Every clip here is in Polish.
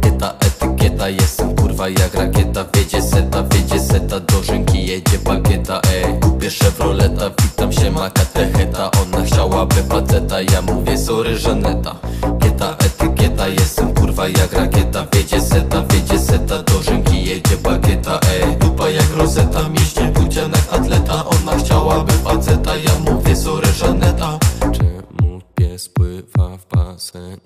Kieta, etykieta, jestem kurwa jak rakieta. Wiedzie seta, wiedzie seta, do rzęki jedzie bagieta Ej, kupię Chevroleta, witam się ma katecheta. Ona chciałaby faceta, ja mówię sorry Żaneta Kieta, etykieta, jestem kurwa jak rakieta. Wiedzie seta, wiedzie seta, do rzęki jedzie bagieta Ej, dupa jak rozeta, mięśnie budzianek atleta. Ona chciałaby faceta, ja mówię basenie?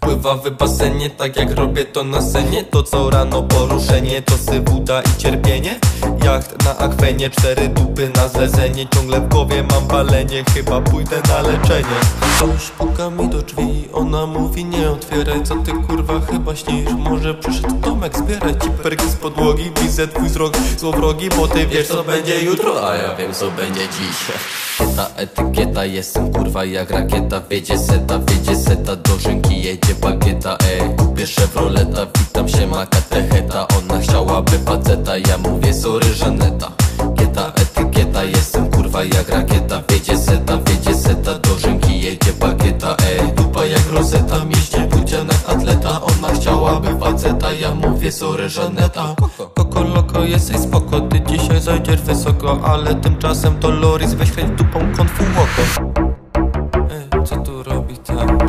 Pływa w basenie, tak jak robię to na scenie. To co rano poruszenie, to sybuda i cierpienie. Jacht na akwenie, cztery dupy na zlecenie Ciągle w głowie mam palenie, chyba pójdę na leczenie. Ktoś puka mi do drzwi, ona mówi nie otwieraj. Co ty kurwa chyba śnisz, może przyszedł domek zbierać ci perki z podłogi? Widzę twój wzrok złowrogi, bo ty wiesz co będzie jutro. A ja wiem co będzie dziś. Kieta, etykieta, jestem kurwa jak rakieta. Wiedzie seta, wiedzie seta, do rzęki jedzie bagieta Ej, kupię Chevroleta, witam się ma katecheta. Ona chciałaby faceta, ja mówię sorry Żaneta Kieta, etykieta, jestem kurwa jak rakieta. Wiedzie seta, wiedzie seta, do rzęki jedzie bagieta Ej, dupa jak rozeta, mięśnie budzianek atleta. Ona chciałaby faceta, ja mówię sorry Żaneta Koko. Loko, jesteś spoko, ty dzisiaj zajdziesz wysoko Ale tymczasem to Loris, weź chęć dupą konfu oko Ej, co tu robi ta?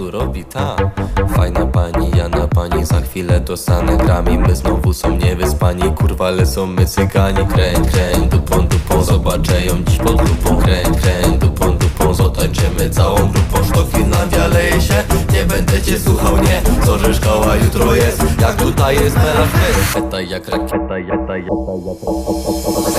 Tu robi ta? Fajna pani, ja na pani za chwilę dostanę grami My znowu są niewyspani, kurwa, ale są my cygani. Kręć, kręć, dupą, dupą, zobaczę ją dziś pod lupą Kręć, kręć, dupą, dupą, zatańczymy całą grupą. Sztok Finlandia leje się, nie będę cię słuchał, nie. Co szkoła jutro jest, jak tutaj jest melanż Eta jak rakieta, jeta, jeta,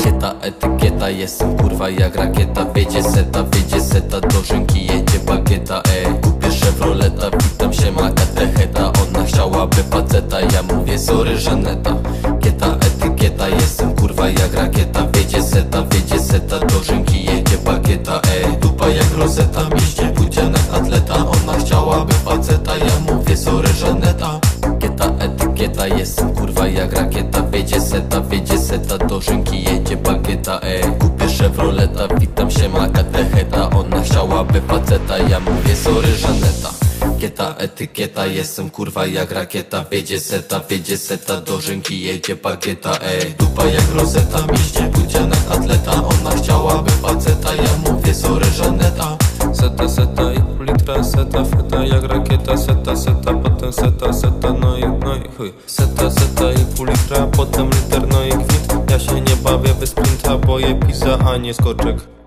jeta etykieta, jestem kurwa jak rakieta. Wiedzie seta, wiedzie seta, do rzęki jedzie bagieta Ej, Chevroleta, witam się ma katecheta Ona chciałaby faceta, ja mówię sorry Żaneta. Kieta, etykieta, jestem kurwa jak rakieta. Wiedzie seta, wiedzie seta, do rzęki jedzie bagieta Ej, dupa jak rozeta, mięśnie budzianek atleta. Ona chciałaby faceta, ja mówię sorry Żaneta. Kieta, etykieta, jestem kurwa jak rakieta. Wiedzie seta, wiedzie seta, do rzęki jedzie bagieta Ej, kupię Chevroleta, Chciałaby faceta, ja mówię sorry Żaneta. Kieta, etykieta, jestem kurwa jak rakieta. Wiedzie seta, wiedzie seta, do rzęki jedzie bagieta Ej, dupa jak rozeta, mięśnie budzianek atleta. Ona chciałaby faceta, ja mówię sorry Żaneta. Seta, seta i pół litra, seta, feta jak rakieta Seta, seta, potem seta, seta, no i, no i chuj. Seta, seta i pół litra, potem liter, no i gwint Ja się nie bawię sprinta, boję pizza, a nie skoczek